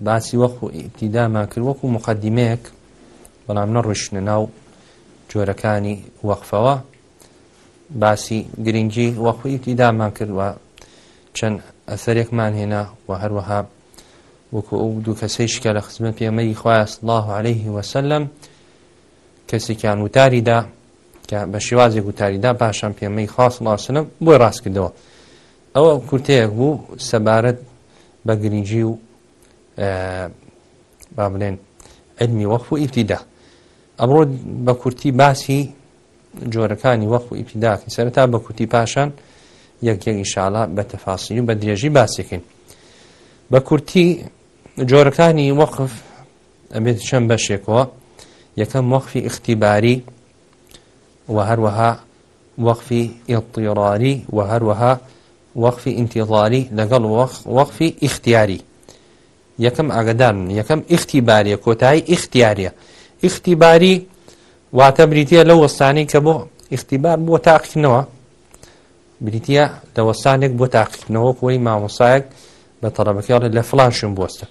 باسی وەخ و ئیبتیدامان کرد وەکو مقدمەیەک بەڵام نەڕشنە ناو جۆرەکانی وەقفەوە باسی گرنگی وەخوی ئیبتیدامان کردوە چەند ئەسەرێکمان هێنا و هەروەها وەکو ئەو دوو کەسەیشکە لە خزمەت پێمەری خواست الله عليه وسلم کەسێکیان وتاریدا کە بە شێوازێک وتاریدا پاشان پێمەی خاص لاسنم بۆی ڕاستکردەوە ئەوە کورتەیەک بوو سەبارەت بە گرنگجی و با بڵێن علمی وەخ و ئیفتیدا ئەمڕۆ بە کورتی باسی جۆرەکانی وەخ و ئیپیداکەین سەرەتا بە کورتی پاشان یەکێک ئیشاالە بە تەفاسی و بە درێژی باسیەکەین بە کورتی جۆرەکانی وەقف ئەبێت چەند بەشێکەوە یەکەم وەخفی ئختیباری و هەروەها وەخفی ئڵتیڕاری و هەروەها وەخفی ئینتیڵاری لەگەڵ وەخفی ئختیاری یەکەم ئاگدارن یەکەم ئیختیباریە کۆتایی ئیختیاریە ئیختیباری واتە بریتە لە وەستانی کە بۆ ئیختیبار بۆ تاقیکردنەوە بریتە لە وەستانێک بۆ تاقیکردنەوە کۆی مامۆسایەک بە تەڕەبەکەڵێت لە فلانشم بستە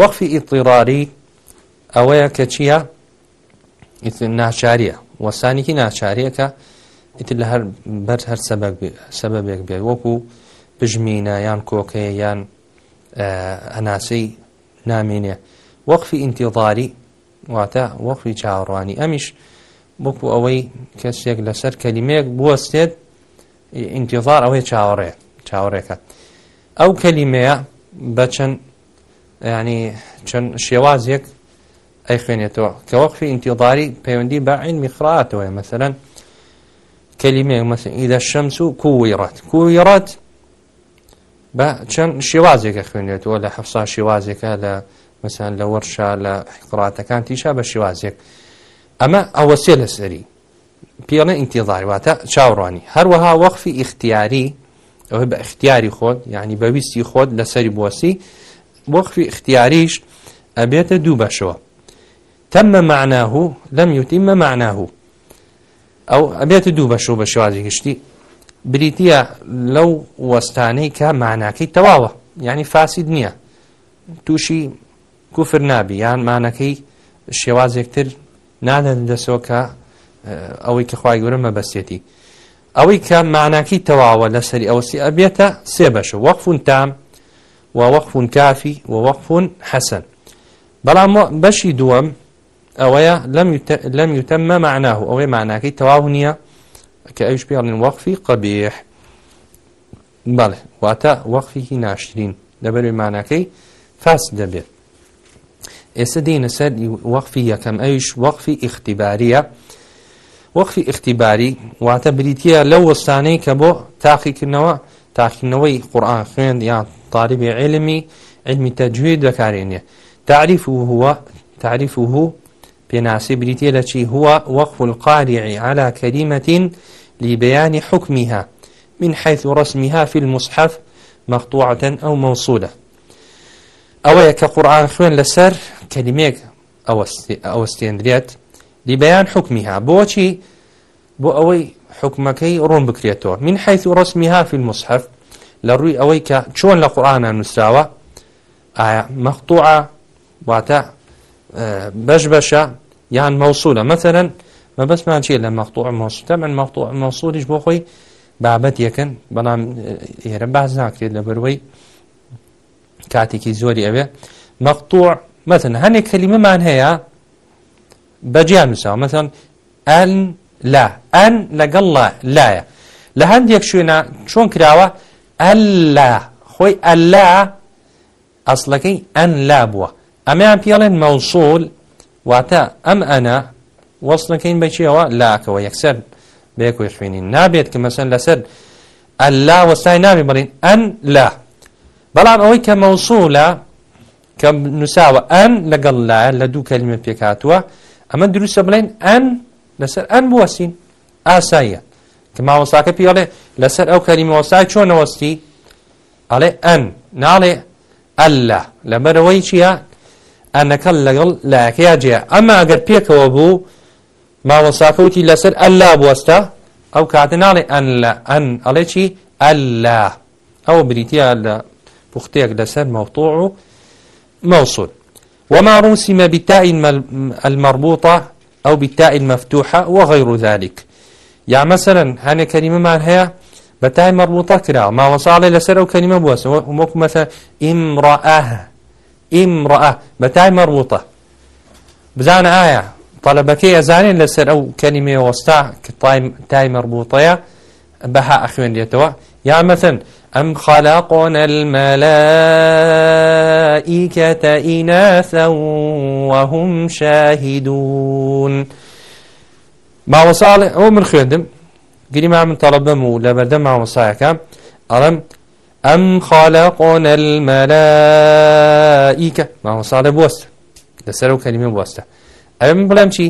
وەقفی ئیتیڕاری ئەوەیە کە چییە ناچاریە وەسانێکی ناچاریەکە ئیتر لە هەر بەر هەر سەبەبێک بێ وەکو پژمینە یان کۆکەیە یان هەناسەی نامێنێ وەخفی ئینتیڵداری واتە وەخفی چاوەڕوانی ئەمیش بکو ئەوەی کەسێک لەسەر کەلیمەیەک بوەستێت ئینتیڵار ئەوەی چاوەڕێ چاوەڕێکات ئەو کەلیمەیە بە چەند ینی چەند شێوازێک ئەی خوێنێتەوە کە وەخفی ئینتیڵداری پەیوەندی بە عین میخراتەوە مەسەرەن کەلیمەیە مەسن ئیدە شەمس و کوویڕات کوویڕات بە چەند شێوازێکە خوێنێتەوە لە حەفسا شێوازێکە لە مەسان لە وەرشا لە قڕاتەکان تیشا بە شێوازێک ئەمە ئەوە سێ لە سەری پێڵە ئینتیڵاریواتە چاوڕوانی هەروەها وەخفی ئیختیاری ئەوەی بە اختیاری خۆت یعنی بەویستی خۆت لەسەری بۆسی وەخفی اختیاریش ئەبێتە دوو بەشەوە تەممە معناه لەم یوتیمە معناه ئەو ئەبێتە دوو بەشەوە بە شێوازی گشتی بریتە لەو وەستانەی کە ماناکەی تەواوە ینی فاسید نییە تووشی کوفر نابی یان مانەکەی شێوازێکتر نادەن دەسەوە کە ئەوەی کە خخوای گەورە مەبەستێتی ئەوەی کە ماناکی تەواوە لەسەری ئەوسی ئەبێتە سێ بەشە وەقفون تام و وەقفون کافی و وەقفون حەسەن بەڵام بەشی دووەم ئەوەیە لەم یوتەممە معناه ئەوەی ماناکەی تەواو نییە کە ئەوش پێڵین وەقفی قەبێح بەڵێ واتە وەقفێکی ناشرین لەبەر مانەکەی فاس دەبێت ئێستا دێنە سەر وەقفی یەکەم ئەوش وەقفی ئیختیباریە وەقفی ئیختیباری واتە بریتە لەو وەستانەی کە بۆ تاقیکردنەوە تاقینەوەی قورآان خوێن یان تاریبی علمی علمی تەجوید دەکارێنێ تعریف و هو تعریف و هو پێناسی بریتە لە چی هو وەقف القارعی على كلمة لبيان حكمها من حيث رسمها في المصحف مقطوعة أو موصولة ئەوەیە کە قورآان خوێن لەسەر کەلیمێک ئەوەستێنرێت لیبیان حکمیها بۆچی بۆ ئەوەی حکمەکەی ڕوون بکرێتەوە من حيث رسمها في المصحف لە ڕووی ئەوەی کە چۆن لە قورآانە نووسراوە ئایا مەختوعە واتە بەش بەشە یان مەوسولە مەسەرەن مەبەستمان چیە لە مەختوع مەوسولە من مەختوع مەوسولیش بۆ خۆی بابەت یەکەن بەڵام ئێرە باز ناکرێت لە بەروەی کاتێکی زۆری ئەوێ مەقتوع مەتن هەنێک کەلیمەمان هەیە بەجیان نووسەوە مەتەن ئەن لا ئەن لەگەڵ لایە لە هەندێک شوێنە چۆن کراوە ئەللا خۆی ئەللا ئەسلەکەی ئەن لا بووە ئەمەیان پێڵێن مەوسول واتە ئەم ئەنا وەستەکەین بەچیەوە لاکەوە یەکسەر بێکوی خوێنین نابێت کە مەسن لەسەر ئەللا وەستای نابێ بڵین ئەن لا بەڵام ئەوەی کە مەوسولە کە نووساوە ئەن لەگەڵ لایە لە دوو کەلیمە پێکاتوە ئەمە دروستە بڵێن ئەن لەسەر ئەن بوەسین ئاساییە کە ماوەساکە پیاڵێ لەسەر ئەو کەلیمەوەسای چۆنەوەستی ئەڵێ ئەن ناڵێ ئەللا لەبەرەوەی چییە ئەنەکەل لەگەڵ لایەکەیا جێ ئەمە ئەگەر پێکەوە بوو ماوەسافوتی لەسەر ئەللا بوەستە ئەو کاتناڵی ئەن لە ئەن ئەڵێکی ئەللا ئەو بریتیا لە پوختەیەک لەسەر مەوتوع و موصول وما رسم بالتاء المربوطة أو بالتاء المفتوحة وغير ذلك يعني مثلا هنا كلمة ما هي بتاء مربوطة كرا ما وصل لسر أو كلمة بوس ومك مثلا امرأة ئیمڕە بەتای مەڕوتە بزانە ئایا طلبەکەی ئەزانین لەسەر ئەو کەنیمێ وەستا کە تای مەربوطەیە بەها ئەخوێنێتەوە یا مەتن ئەم خەلاقۆن المەلائیکەتە ئینەسە وهم شاهدون ماوەساڵێ ئەو من خوێندم گریما من تەڵەبەم و لەبەردە ماوەسایەکە ئەڵم ئەم خالقۆنە مەلائیکە ماوەساڵە بوەستە لەسەر و کەریمە بوەستە ئەم بڵێم چی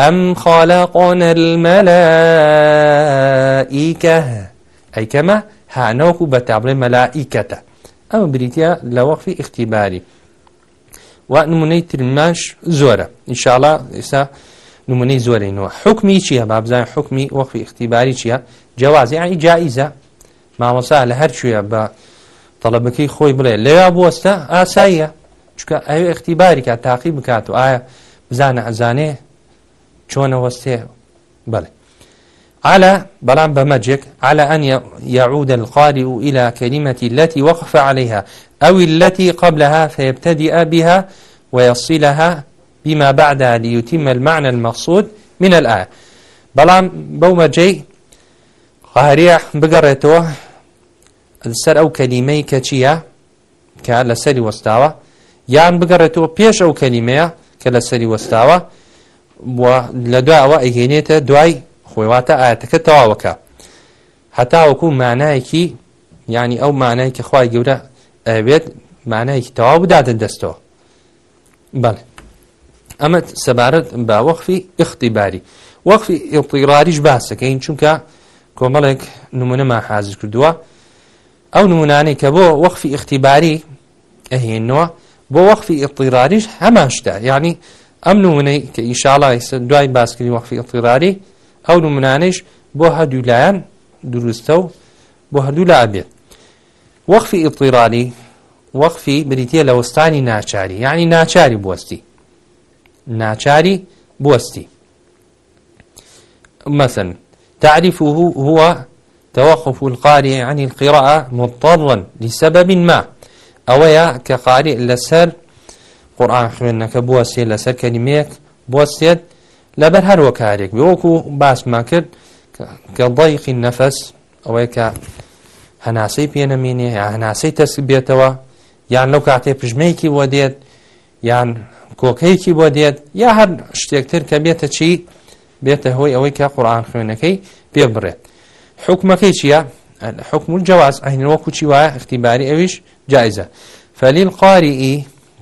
ئەم خالقۆنە مەلائیکە ئەیکەمە هانەوەکو بە تابڵێ مەلائیکەتە ئەم بریتە لە وەقفی اختیباری و نمونەی ترماش زۆرە ئینشاءڵا ئێستا نمونەی زۆرینەوە حکمی چییە بابزان حکمی وەقفی اختیباری چییە جیازی ئەی جاییزە مامۆسا لە هەرچویە بە تەڵەبەکەی خۆی بڵێ لێوا بوەستە ئاساییە چکە ئەو اختیباری کە تاقی بکات و ئایا بزانە ئەزانێ چۆنەوەستێ بڵێ على بلان بمجك على أن يعود القارئ إلى كلمة التي وقف عليها أو التي قبلها فيبتدئ بها ويصلها بما بعدها ليتم المعنى المقصود من الآية بلان بومجي قارئ بقرته لەسەر ئەو کەلیمەی کە چییە کە لەسەری وەستاوە یان بگەڕێتەوە پێش ئەو کەلیمەیە کە لەسەری وەستاوە لە دوایەوە ئەگەێنێتە دوای خۆیواتە ئاەتەکە تەواوەکە هەتاوەکو مانایەکی ینی ئەو مانای کە خخوای گەورە ئەوێت مانایەکی تەواو بدادن دەستەوە بەڵ ئەمە سەبارەت بە وەخفی اختیباری وەخفی ئڵتیڕاریش باسەکەین چونکە کۆمەڵێک نمونەمان حازر کردووە ئەو نمونانەی کە بۆ وەخفی اختیباری ئەهێنەوە بۆ وەخفی ئڵتیراریش هەماشدا یعنی ئەم نمونەی کە ئیشاڵای دوای باسکردنی وەخفی ئڵتیراری ئەو نمونانەیش بۆ هەردوو لایەن دروستە و بۆ هەردوو لا بێت وەخفی ئڵتیراری وەخفی بریتە لە وەستانی ناچاری یعنی ناچاری بوەستی ناچاری بوەستی مەسن تعریفه هو توقف القارئ عن القراءة مضطرا لسبب ما أويا كقارئ لسر قورآن خوێندنەکە بوەسێ لەسەر کەلیمەیەک بوەستێت لەبەر هەروە کارێک بوەکو باسمان کرد کە دایقی نەفەس ئەوەی کە هەناسەی پێنەمێنێ یا هەناسەی تەسک بێتەوە یان لەو کاتێ پژمەیەکی بۆ دێت یان کۆکەیەکی بۆ دێت یا هەر شتێکتر کە بێتە چی بێتە هۆی ئەوەی کە قورآان خوێنەکەی پێ بڕێت حکومەکەی چییە؟ حکم الجواز ئەهینەوە کوچی وایە اختیباری ئەویش جایزە فەلیل قاریئی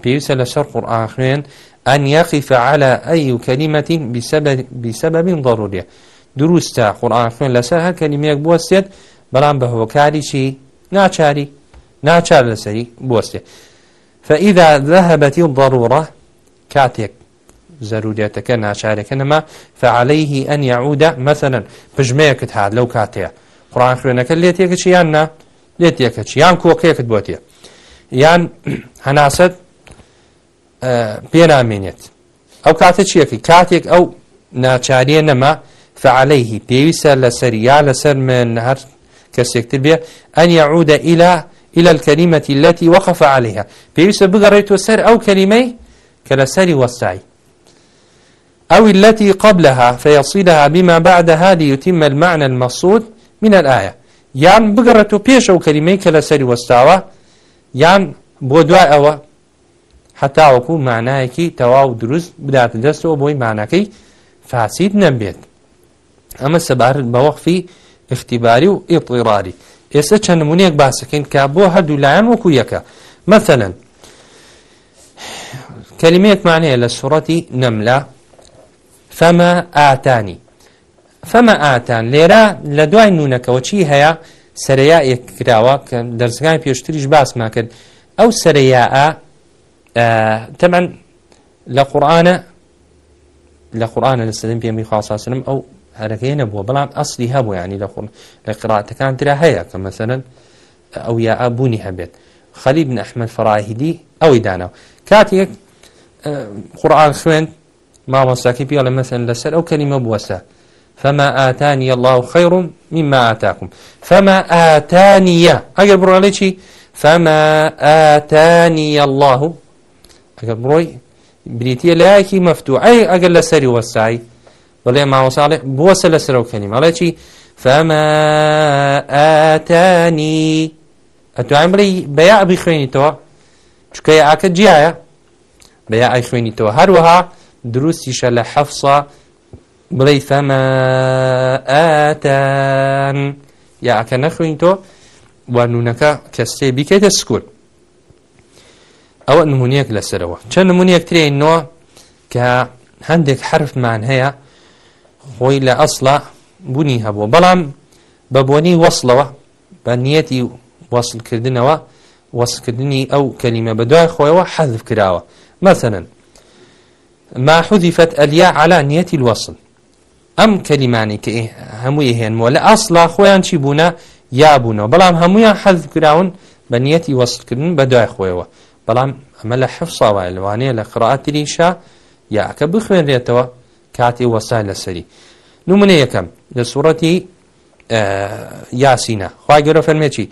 پێویستە لەسەر قورآن خوێن ئەن یەقیف على أي كلمة بسبب, بسبب ضرورية دروستە قورآن خوێن لەسەر هەر کەلیمەیەک بوەستێت بەڵام بە هۆکاریشی ناچاری ناچار لەسەری بوەستێت فإذا ذهبت الضرورة كاتيك ضروريتك ناچارك نما فعليه أن يعود مثلا بجمعك هاد لو كاتيا قرآن خوينك ليتيك چياننا ليتيك چيان كوكيك بوتيا یان هەناسەت پێنامێنێت ئەو کاتە چیەکی کاتێک ئەو ناچاریە نەما فعلەیهی پێویستە لە سەریا لەسەر من هەر کەسێکتر بێ ئەن یعودە ئیلا إلى الكلمة التي وقف عليها في بقريت وسر أو كلمة كلا سري وسعي أو التي قبلها فيصلها بما بعدها ليتم المعنى المقصود من الآية یان بگەڕێت و پێش ئەو کەلیمەی کە لەسەری وەستاوە یان بۆ دوای ئەوە هەتاوەکو مانایەکی تەواو دروست بدات دەستەوە بۆی مانەکەی فاسید نەبێت ئەمە سەبارەت بە وەخفی اختیباری و ئیپڕاری ئێستا چەند نمونونێک باسەکەین کە بۆ هەردوو لایەن وەکو یەکە مەمثلەن کەلیمێکمانەیە لە سوڕەتی نەملا فەمە ئاتانی فەمە ئاتان لێرە لە دوای نونەکەەوە چی هەیە سەرەیە ئێکراوە کە دەرزگای پێشتریش باسما کرد ئەو سەرەیە تەمەەن لە قورآانە لە قورآانە لە سەدەم پێمی خواساسنم ئەو هەرەکەی نەبووە بەڵام ئەسلی هەبوو ینی لە خۆن لە قڕاتەکان تررا هەیە کە مەسەرەن ئەو یا ئابوونی هەبێت خەلی بن ئەحمد فراهیدی ئەوەی داناەوە کاتێک قورآان خوێن مامۆستاکی پیاڵێ مەسن لەسەر ئەو کەلیمە بوەسە فما آتاني الله خير مما آتاكم فما آتاني أجر بروي چی فما آتاني الله أجر بروي بريتية لايكي مفتوعي أجر لسري وسعي ولا ما وصالح بوس لسرو كلمة على چی فما آتاني أتوعم بلي بيع بخويني تو چكي عاك جيايا بيع أي خويني تو هروها دروستیشە لە حەفسا بڵی فەمە ئەتەن یاکە نەخوین تۆ وانونەکە کەستەی بیکەیتە سکوور ئەوە نمونونیەک لەسەرەوە چەند نمونونیەک ترینەوە کە هەندێک حرفمان هەیە خۆی لە ئەسڵە بوونی هەبووە بەڵام بە بۆنی وەصلەوە بە نیەتی وەصلکردنەوە وەسکردنی ئەو کەلیمە بەدوای خۆیەوە حەذف کراوە مەسەنن ما حذفت الياء على نية الوصل ئەم کەلیمانی کە هەمووی هێنمەوە لە ئاسڵا خۆیان چی بوونە یابوونەوە بەڵام هەمویان حەز کراون بە نیەتی وەستکردن بە دوای خۆیەوە بەڵام ئەمە لە حفساوای لەوانەیە لە قڕاتریشا یاکە بخوێنرێتەوە کاتی وەسا لەسەری نومونە یەکەم لە سوڕەتی یاسینە خوا گەۆرە فەرمێکی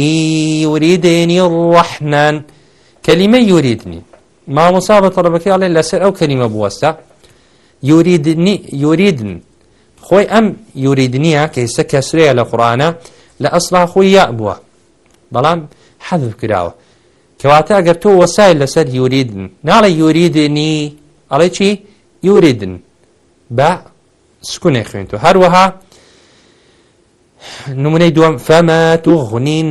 ئیوریدێنی ڕحنان کەلیمە یوریدنی مامۆسا بە تەڵەبەکەی ئەڵێ لەسەر ئەو کەریمە بوەستە یوریدن خۆی ئەم یوریدنیە کە ئێستا کەسرەیە لە قڕانە لە ئەسڵا خۆی یا بووە بەڵام حەذف کراوە کەواتە ئەگەر تۆ وەسای لەسەر یوریدن ناڵە یوریدنی ئەڵێ چی یوریدن بە سکوونێ خوێنتو هەروەها نمونەی دووەم فەمە تو غنین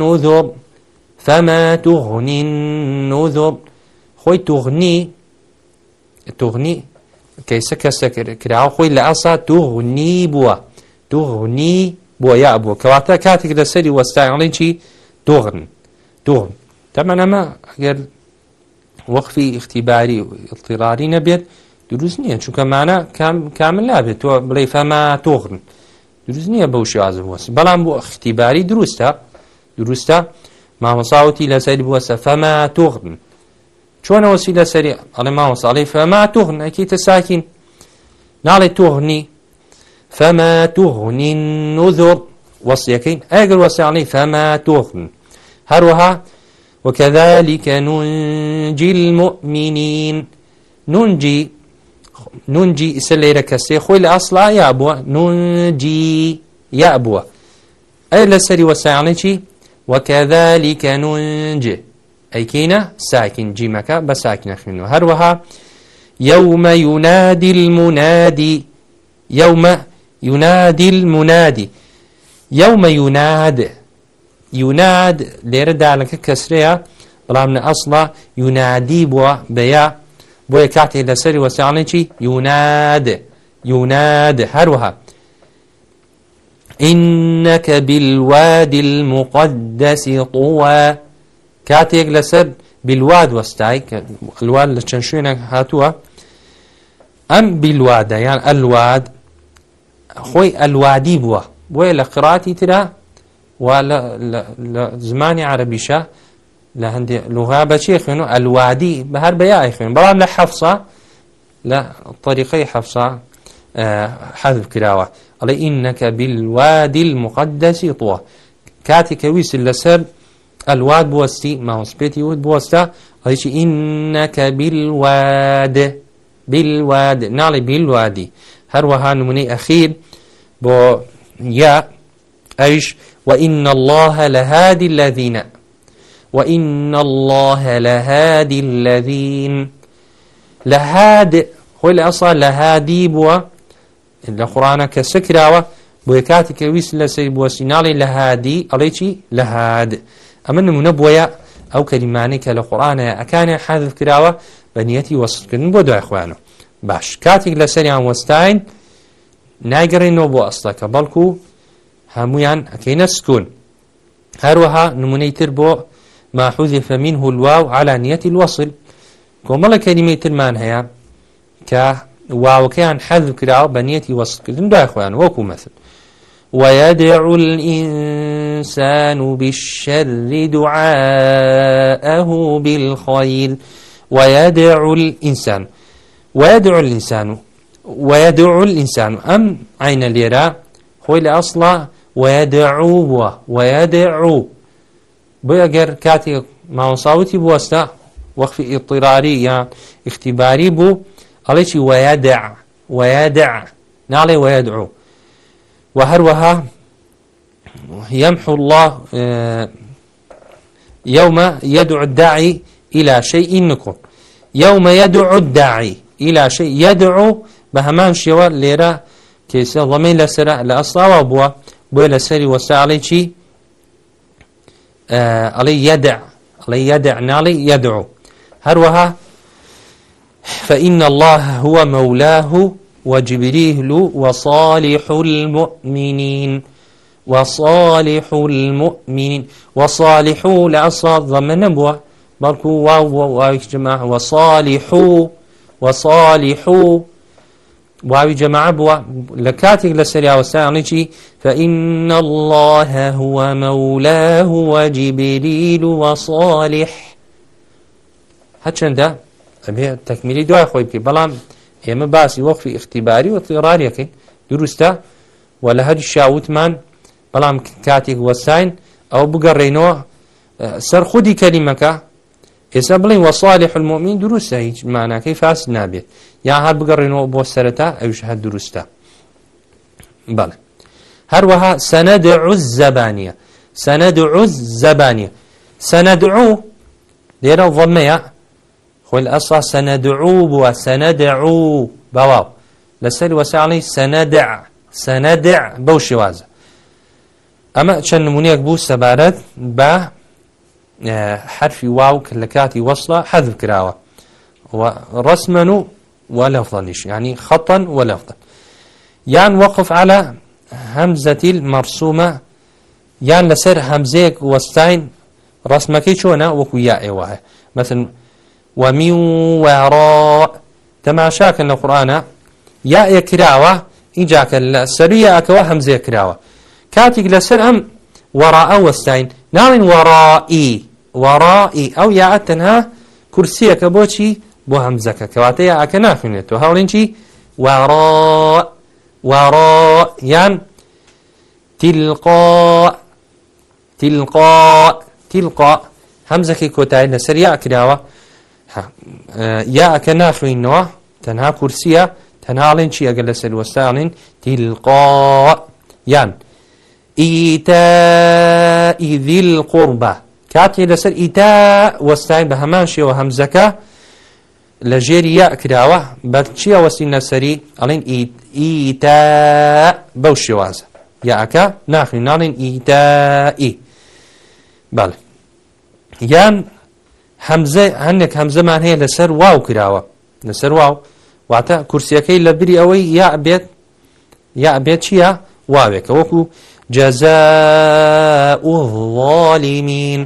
نوذۆ فەمە تو غنین نوذۆ خۆی توغنی توغنی کەیسە کەسە کراوە خۆی لە ئاسا توغنی بووە توغنی بووە یا بووە کەواتە کاتێک لە سەری وەستایڵێن چی دۆغن دۆغن تەمە ئەمە ئەگەر وەخفی اختیباری و اڵتیڕاری نەبێت دروست نییە چونکەمانە کامل نابێت تۆ بڵێ فەما تۆغن دروست نییە بەو شازم وەس بەڵام بۆ اختیباری دروستە دروستە مامەساوتی لەسەر بووەسە فەما تۆغن چۆنەوە سی لە سەری ئەڵێ ماوەساڵی فەما توغنەکی تە ساکین ناڵێ توغنی فەما توغنی نوزۆر وەسیەکەین ئەگەر وەسیڵی فەما توغن هەروەها وكذلك ننجي المؤمنين ننجي ننجي إسليرة كسي خوي لأصلا يا أبوة ننجي يا أبوة أي لسري وساعني وكذلك ننجي ئەیکینە ساکین جیمەکە بە ساکینە خوێنەوە هەروەها یومە یونادی المنادی یومە یونادی المنادی یومە یوناد یوناد لێرە دالەکە کەسرەیە بەڵام لە ئەسڵە یونادی بووە بەیە بۆیە کاتێک لەسەری وەسیانێکی یوناد یوناد هەروەها إنك بالوادي المقدس طوى کاتێک لەسەر بیلواد وەستای کە خلوان لە چەند شوێنێک هاتووە ئەم بیلوادە یان ئەلواد خۆی ئەلوادی بووە بۆیە لە قراتی ترا و لە زمانی عربیشە لە هەندێک لوغا بەچی خوێن و ئەلوادی بە هەر بەیای خوێن بەڵام لە حەفسا لە طریقەی حەفسا حەذف کراوە ئەڵێ ئینەکە بیلوادی المقدسی تۆ کاتی کە ویست لەسەر ئەلواد بوەستی ماوەسپێتی وت بوەستە هەیچی ئینەکە بیلواد بیلواد ناڵی بیلوادی هەروەها نمونەی ئەخیر بۆ یا ئەیش وإن الله لهادي الذين وإن الله لهادي الذين لهاد خۆی لە ئەسا لە هادی بووە لە قڕانە کە سکراوە بۆ یکاتی کە ویست لەسەر بووە سیناڵی لە هادی ئەڵێکی لە هاد. ئەمە نمونە بۆیە ئەو کەریمانەی کە لە قورآانە ئەکانە حاذف کراوە بە نیەتی وەستکردن بۆ دوای خوانە باش کاتێک لە سەریان وەستاین نایگەڕێنەوە بۆ ئەسڵەکە بەڵکو هەمویان ئەکەینە سکون هەروەها نمونەی تر بۆ ماحوزی فەمین هولوا و علانیەتی الوەصل کۆمەڵە کەریمەی ترمان هەیە کە واوەکەیان حەذ کراوە بە نیەتی وەستکردن دوای خۆیان وەکو مەسل وەیە دێڕول الإنسان بالشر دعاءه بالخير ويدعو الإنسان ويدعو الإنسان ويدعو الإنسان أم عين اليرا خوي لأصلا ويدعو ويدعو بۆ ئەگەر کاتێک ماوەساوتی بوەستە وەخفی ئیطیراری یا اختیباری بوو ئەڵێکی وەیە دع وەیە دع ناڵێ وەیە دعو و هەروەها يمحو الله يوم يدعو الداعي إلى شيء نكر يوم يدعو الداعي إلى شيء يدعو بهمان شوى ليرا كيسا ضمين لسرا لأصلا وابوا بوي لسري وسا علي شي آه علي يدع علي يدع نالي يدعو هروها فإن الله هو مولاه وجبريل وصالح المؤمنين وصالح المؤمنين وصالحو لأصاد ضمن نبوة بلكو واو واو جماع وصالحو وصالحو واو جماع بوا لكاتك لسريا وسانيشي فإن الله هو مولاه وجبريل وصالح هاتشندا أبي تكملي دعاء خوي بكي بلام إما باسي وقف اختباري وطراري دروستا ولا هاد الشاوتمان بەڵام کاتێک وەساین ئەو بگەڕێنەوە سەر خودی کەریمەکە ئێستا بڵین وەساڵی حلمۆمین دروستە هیچ ماناکەی فاس نابێت یا هەر بگەڕێنەوە بۆ سەرەتا ئەوش هەر دروستە بەڵێ هەروەها سەنەدعوز زەبانیە سەنەدعوز زەبانیە سەنەدعو لێرە ڤەمەیە خۆل ئەسا سەنەدعو بووە سەنەدعو بەواو لەسەر وەساڵی سەنەدع سەنەدع بەو شێوازە ئەمە چەند نمونونەک بوو سەبارەت بە حرفی واو کە لە کاتی وەصلە حەذف کراوە ڕسمەن و وەلەفڵەنیش ینی خەتەن وەلەفڵە یان وەقف على هەمزەتیل مەرسومە یان لەسەر هەمزەیەک وەستین ڕسمەکەی چۆنا وەکو یا ئێوە هەیە مەسن وەمی وڕ تەماشاکەن لە قورآانە یا ئێکراوە اینجاکە لە سەرویە ئەکەوە هەمزێ کراوە کاتێک لەسەر ئەم وەڕائە وەستین ناڵین وەڕائی وەڕائی ئەو یاعە تەنها کورسیەکە بۆچی بۆ هەمزەکە کەواتە یاعەکە ناخوێنێتەوە هەوڵین چی وەڕا وەڕا یان تیلقا تیلقا تیلقا هەمزەکەی کۆتایی لەسەر یا کراوە یاکە ناخوێنەوە تەنها کورسیە تەناڵێن چی ئەگەر لەسەر وەستاڵین تیلقا یان ئیتائ ذی القربە کاتێ لەسەر ئیتا وەستای بە هەمان شێوە هەمزەکە لە ژێری یا کراوە بە چیە وەسی نەسەری ئەڵێن ئیتا بەو شێوازە یاکە ناخین ناڵین ئیتائی بەڵێ یان هەمزە هەندێک هەمزەمان هەیە لەسەر واو کراوە لەسەر واو واتە کورسیەکەی لە بری ئەوەی یا بێت یا بێت چییە واوێکە وەکو جەزاء الظالمین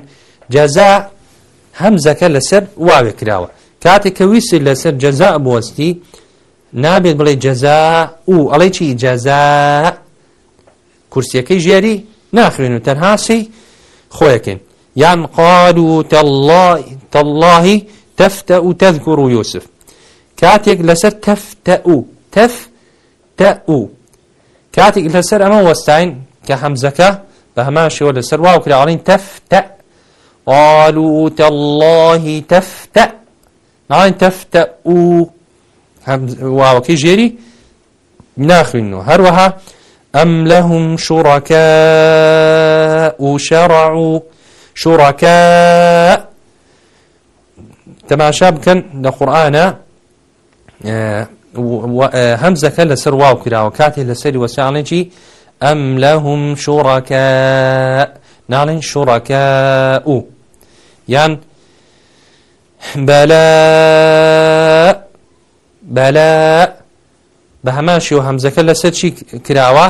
جەزاء هەمزەکە لەسەر واوێ کراوە کاتێک کە ویسی لەسەر جەزاء بوەستی نابێت بڵێ جەزاء و ئەڵێ چی جەزاء کورسیەکەی ژێری ناخوێن و تەنهاسی خۆیەکەن یان قالوا تالله تالله تفتأ تذكر يوسف كاتك لسر تفتأ تفتأ كاتك لسر أما وستاين کە هەمزەکە بە هەمان شێوە لەسەر واو کراڵین تەفتە قالوا تەلهی تەفتە ناڵین تەفتە و واوەکەی ژێری ناخوێنەوە هەروەها أم لهم شركاء شرعوا شركاء تەماشا بکەن لە قورآانە هەمزەکە لەسەر واو کراوە کاتێک لەسەری وەساڵێکی ئەم لەهم شوڕەکە ناڵین شوڕەکە و یان بەلا بەلا بە هەماشی و هەمزەکە لەسەر چی کراوە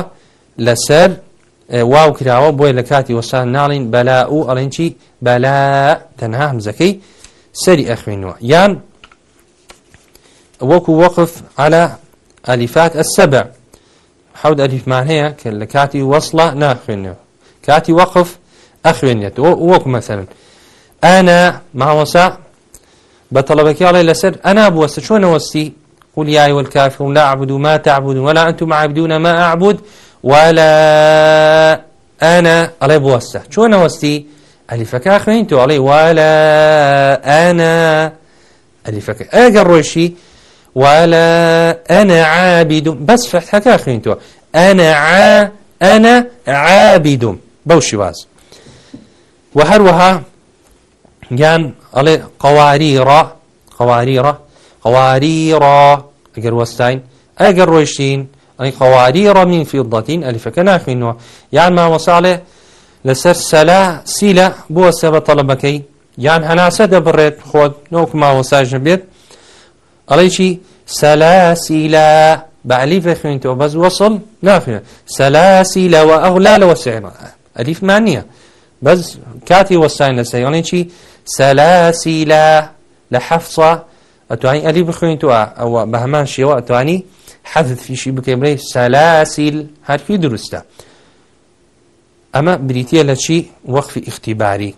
لەسەر واو کراوە بۆی لە کاتی وەسان ناڵین بەلا و ئەڵێن چی بەلا تەنها هەمزەکەی سەری ئەخوێنەوە یان وەکو وەقف على ئەلیفات ئەسەبە حەود ئەلیفمان هەیە کە لە کاتی وەصلە ناخوێنەوە کاتی وەقف ئەخوێنێتەوە وەکو مەسەرن ئەنا ماوەسا بە تەڵەبەکیاڵی لەسەر ئەنا بوەستە چۆنەوەستی قل يا أيها الكافرون لا أعبد ما تعبدون ولا أنتم عابدون ما أعبد ولا أنا علي بوسته شو أنا وستي ألفك أخوين علي ولا أنا ألفك أقر روشي ولا أنا عابد بس فتحك خوينتو أنا ع أنا عابد بوشي واز وهروها يعني علي قواريرا قواريرا قواريرا أجر وستاين أجر ويشين أي قوارير من فضة ألف كناخنوا يعني ما وصاله لسر سلا سيلا بو سبب طلبكي يعني هناسة دبرت خود نوك ما وساج بيت ئەڵی چی سەلاسیلا بەعلیفە خوێنیتەوە بەس وەسڵ ناخوێن سەلاسیلاوە ئەولا لەوە سێمە ئەلیفمان نییە بەس کاتی وەسان لە سەیڵێن چی سەلاسیلا لە حەفسە ئەتوانی ئەلی بخوێنیتەوە ئەوە بە هەمان شێوە ئەتوانی حەزت فیشی بکەین بڵێ سەلاسیل هەرکی دروستە ئەمە بریتە لە چی وەخفی اختیباری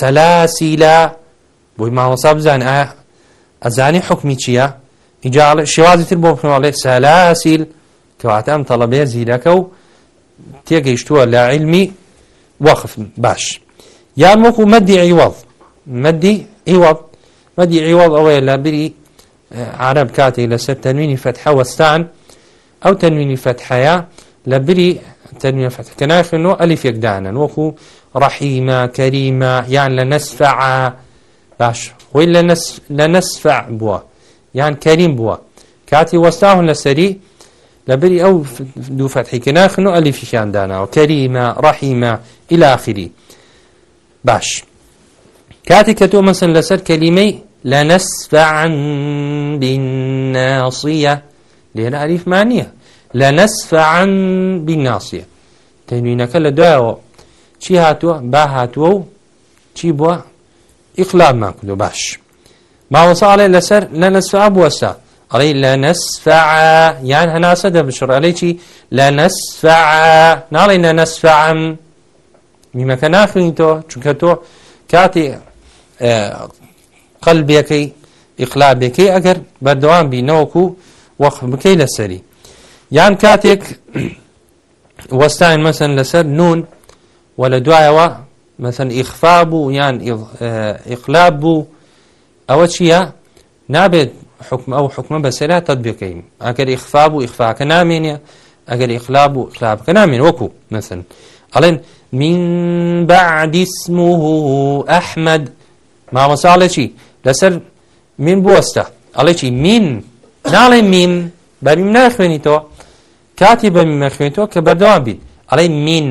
سەلاسیلا بۆی ماوەسا بزان ئایا ئەزانی حکمی چییە؟ ئیجاڵ شێوازی تر بۆ بخنواڵێ سەلاسیل کەواتە ئەم تەڵەبێ زیرەکە و تێگەیشتووە لە علمی وەخف باش یان وەکو مەدی عیوەڵ مەدی عیوەڵ مەدی عیوەڵ ئەوەیە لە بری عرب کاتێک لەسەر تەنوینی فەتحەوەستان ئەو تەنوینی فەتحەیە لە بری تەنوینە فەتحکە ناخێنەوە ئەلیفێکدانن وەکو ڕەحیمە کەریمە یان لە نەسفعە باش خۆی لە نەسفع بووە یان کەریم بووە کاتی وەستاون لەسەری لەبری ئەو دوو فەتحیکە ناخن و ئەلیفیشان داناوە کەریمە ڕەحیمە ئیلاخری باش کاتی کە تۆ مەسن لەسەر کەلیمەی لە نەسفعن بیناسیە لێرە ئەریفمان نییە لە نەسفعن بیناسیە تەنوینەکە لە دوایەوە چی هاتووە با هاتووە و چی بووە ئیقلابمان کردو باش ماوەساڵێ لەسەر لە نەسفا بوەسە ئەڵی لە نەسفا یان هەناسە دەبشڕ ئەلێکی لە نەسفا ناڵی لە نەسفعم میمەکە ناخوین تۆ چونکە تۆ کاتی قەلبیەکەی ئیقلابێکی ئەگەر بەردەوام بینەوەکو وەخ بکەی لەسەری یان کاتێک وەستاین مەسن لەسەر نون وە لە دوایەوە مەسەن ئیخفا بوو یان ئیقلاب بوو ئەوە چییە نابێت حکم ئەو حکمە بەسەرا تەطبیقەین ئەگەر ئیخفا بوو ئیخفاکە نامێنێ ئەگەر ئیخلاب بوو ئیخلابکە نامێن وەکو مەسن ئەڵێن من بعدی اسمه ئەحمد مامەساڵێکی لەسەر من بوەستە ئەڵێکی من ناڵێ من بەریم ناخوێنیتەوە کاتی بەمی مەخوێنیتەوە کە بەردەوام بیت ئەڵێ من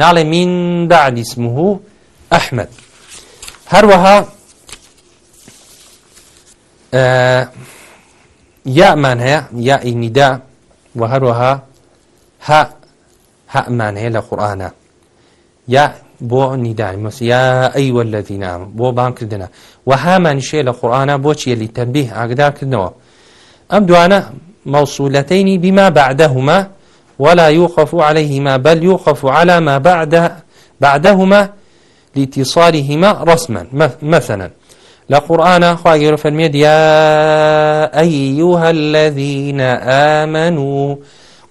ناڵێ من بعد اسمه ئەحمد هەروەها یامان هەیە یا ئینیدا و هەروەها ها هەمان هەیە لە قورآانە یا بۆ نیدانی مەس یا ئەیوە لە دینام بۆ بانکردنە و هامانیشێ لە قورآانە بۆ چیەلی تەنبیه ئاگدارکردنەوە ئەم دوانە مەوسولەتەینی بیما بعدەهما ولا يوقف عليهما بل يوقف على ما بعد بعدهما لاتصالهما رسما مثلا لا قرآن خواجر فالميد يا أيها الذين آمنوا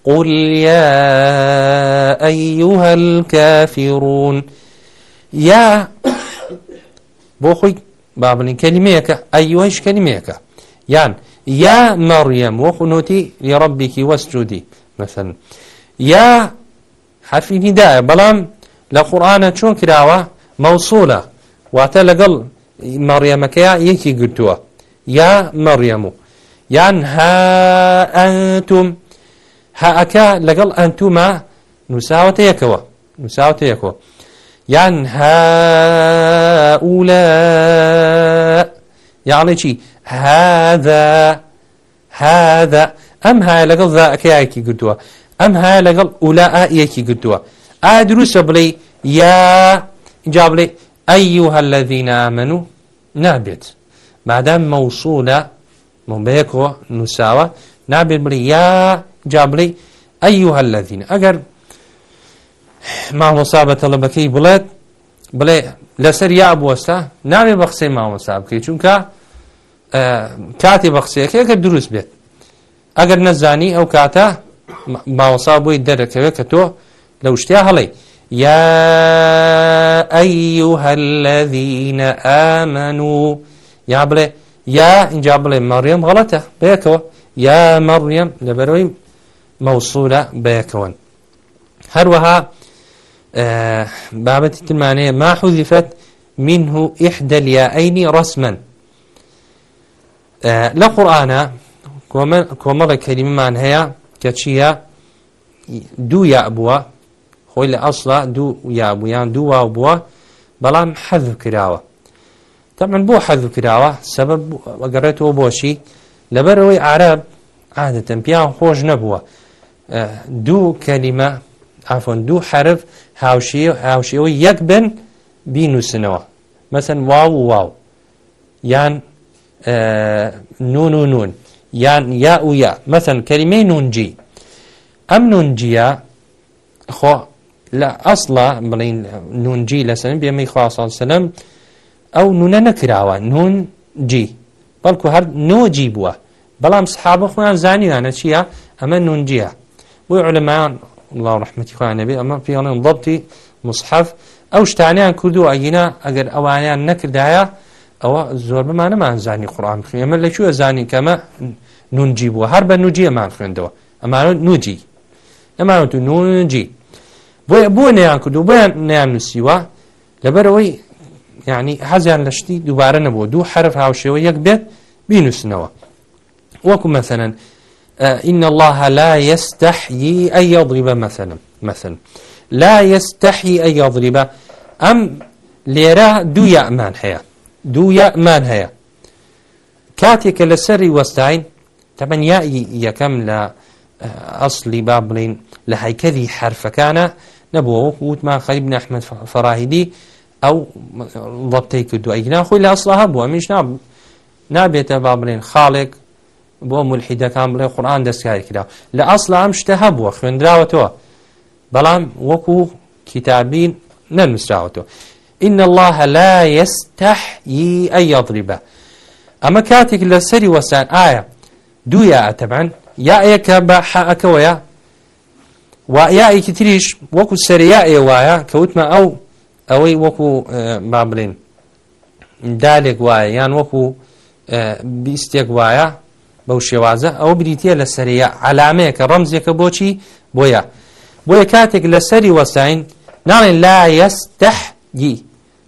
قل يا أيها الكافرون يا بۆخۆی بابلین کەلیمەیەەکە ئەیوەش کەلیمەیەەکە یان یا مەڕیەم وە قنوتی لڕبیکی وەسجودی مثلا یا حرفی هیدایە بەڵام لە قورآانە چۆن کراوە مەوسولە واتە لەگەڵ مەڕیەمەکەیا یەکی گرتووە یا مەڕیەم و یان هەتم هەعەکە لەگەڵ ئەنتومە نووساوەتە یەکەوە نووساوتە یەکەوە یان هەولە یاڵێکی هذا هذا ئەم هاە لەگەڵ زاکەیەکی گرتووە ئەم هاە لەگەڵ ئولا ئایەکی گرتووە ئا دروستە بڵێ یا جا بڵێ ئەی هەلەذی نامەن و نابێت مادام مەوسولە مبەیەکەوە نووساوە نابێت بڵێ یا جا بڵێ ئەی هەلەذینە ئەگەر مامۆسا بە تەڵەبەکەی بڵێت بڵێ لەسەر یا بوەستا نامێ بە قسەی مامۆسا بکەی چونکە کاتی بە قسەیەکە کە دروست بێت ئەگەر نەزانی ئەو کاتە ماوەسا بۆی دەرەکەوێت کە تۆ لەو شتیا هەڵێ یا أيها الذين آمنوا یا بڵێ یا اینجا بڵێ مەڕێم غەڵەتە بەیەکەوە یا مەڕێم لەبەرەوەی مەوسولە بەیەکەوەن هەروەها بابەتی تمانەیە ما حوزیفت منه إحدى اليائين رسما لە قورآە کۆمەڵی کەریممان هەیە کە چییە دوو یا بووە خۆی لە ئەسڵە دوو یابوویان دوو واو بووە بەڵام حەز کراوە تەمن بۆ حەز کراوە سەبەر ئەگەڕێتەوە بۆشی لەبەرەوەی عرب عادەتەن پیان خۆش نەبووە دوو کەلیمە ئافۆن دوو حرف هاوشەوە یەک بن بینوسنەوە مەسن واو و واو یان نون و نون یان یا و یا مەسن کەریمەی نونجی ئەم نونجیە خۆ لە ئەسڵە بڵین نونجی لەسەن بێمەی خواسان سلم ئەو نونە نەکراوە نون جی بەڵکو هەر نۆجی بووە بەڵام سحابە خۆیان زانیوانە چییە ئەمە نونجیە بۆی علەمان الله ڕحمەتی خوانەبێ ئەمە پێڵێن ضبطی مصحف ئەو شتانیان کردو ئەگینا ئەگەر ئەوانیان نەکردایە ئەوە زۆر بمانەمان زانی قڕان بخوێن ئەمە لەکوێ زانی کەمە نونجی بووە هەر بە نوجی ئەمان خوێندەوە ئەمانە نوجی ئەمان تو نونجی بۆ بۆ نەیان کرد و بۆیان نیان نووسیوە لەبەرەوەی یعنی حەزیان لە شتی دووبارە نەبوو دوو حرف هاوشێوە یەک بێت بینوسنەوە وەکو مەسەن إن الله لا يستحيي أن يضرب مثلا مثلا لا يستحيي أن يضرب أم لێرە دوو یامان هەیە دوو یامان هەیە کاتێکە لە سەری وەستاین تەمەەن یایی یەکەم لە ئەسلی با بڵین لە هەیکەری حرفەکانە نەبووە وتمان خەریب نەحمد فەراهیدی ئەو ڵەبتەی کردو ئەینا خۆی لە ئەسڵها بووە میش نابێتە با بڵێن خاڵێک بۆ ملحیدەکان بڵێ قورآان دەستکاری کرا لە ئەسڵ ئەم شتە هەبووە خوێنراوەتەوە بەڵام وەکو کتابین نەنووسراوەتەوە إن الله لا يستحيي أن يضرب أما كاتك لسري وسان آية دو يا طبعا يا إيك بحاءك ويا ويا إيك تريش وكو سرياء ويا كوتما أو أوي وكو ما بلين دالك ويا يعني وكو بیستێک وایە بەو شێوازە ئەو بریتە لە سەرە علامەیەکە ڕەمزیەکە بۆچی بۆیە بۆیە کاتێک لە سەری وەساین ناڵێن لا یەستەحگی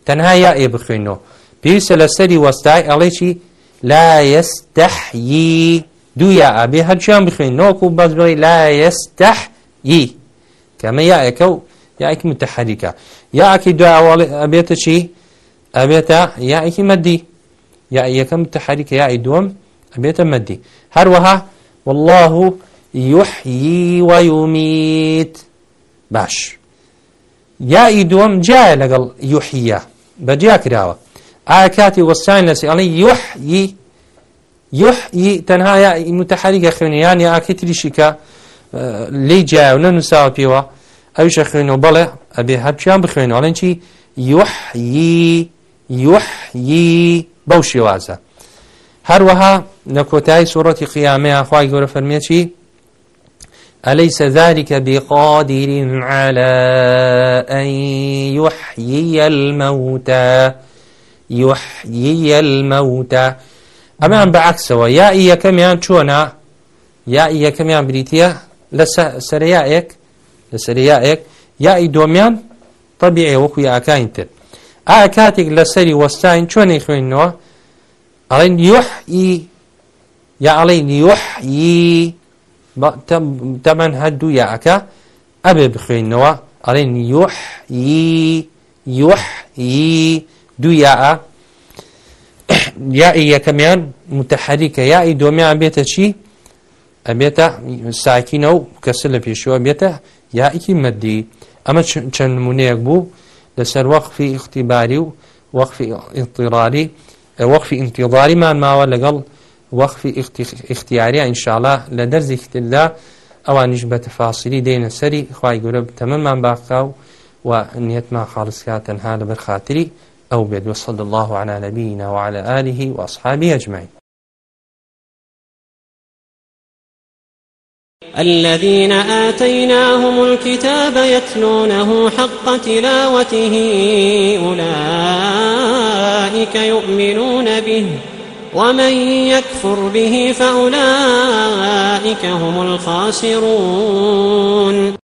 تەنها یا ئێ بخوێنەوە پێویستە لە سەری وەستای ئەڵێکی لا يستحيي دوو یا ئابێ هەرچیان بخوێنەوەکو و بەس بڵێ لا يستحيي کەمە یائەکە و یائکی متحەریکە یاکی دوواڵێ ئەبێتە چی ئەبێتە یائکی مەدی یا یەکەم تحریکە یائی دووەم ئەبێتە مەدی هەروەها والله يحيي ويميت باش یائی دووەم جایە لەگەڵ یوحە بەجیا کراوە ئایا کاتی وەسان لەسی ئەڵی یحیی یحیی تەنهاە متتەحریگە خوێنیان یا ئاکە تریشیکە لی جیاو نەنووساوە پێوە ئەویشە خوێنەوە بەڵێ ئەبێ هەرچیان بخوێنەوەڵێن چی یحیی یحیی بەو شێوازە هەروەها لە کۆتایی سوڕەتی قیامەیە خی گەورە فەرمیێکی أليس ذلك بقادر على أن يحيي الموتى يحيي الموتى ئەمان بەعکسەوە یائی یەکەمیان چۆنا یائی یەکەمیان بریتە لە سەرەیەک لە سەرەیەک یائی دۆمیان تەبیێ وەکو یاکانی تر ئا کاتێک لە سەری وەستاین چۆنی خوێندنەوە ئەڵێن یحئی یا ئەڵێن یحئی تەمان هەردوو یاعەکە ئەبێ بخوێنەوە ئەڵێن یۆح یۆح دوو یاعە یائی یەکەمیان متحریکە یائی دۆمیان بێتە چی ئەبێتە ساکینە و کەسە لە پێشوە بێتە یائیکی مەدی ئەمە چەند نمونەیەک بوو لەسەر وەخفی اختیباری و وەخفی ئینتیڕاری وەخفی ئینتیڵاریمان ماوە لەگەڵ وەخفی اختیاری ئینشاالله لە دەرزی تردا ئەوانیش بە تەفاسیری دێنە سەری خی گەورە تەمەمان باقا و و نیەتمان خاڵسکات تەنها لە بەرخاتری ئەو بێت وصد الله على نبينا وعلى آله وأصحابه أجمعين الذين آتيناهم الكتاب يتلونه حق تلاوته أولئك يؤمنون به ومن يكفر به فأولئك هم الخاسرون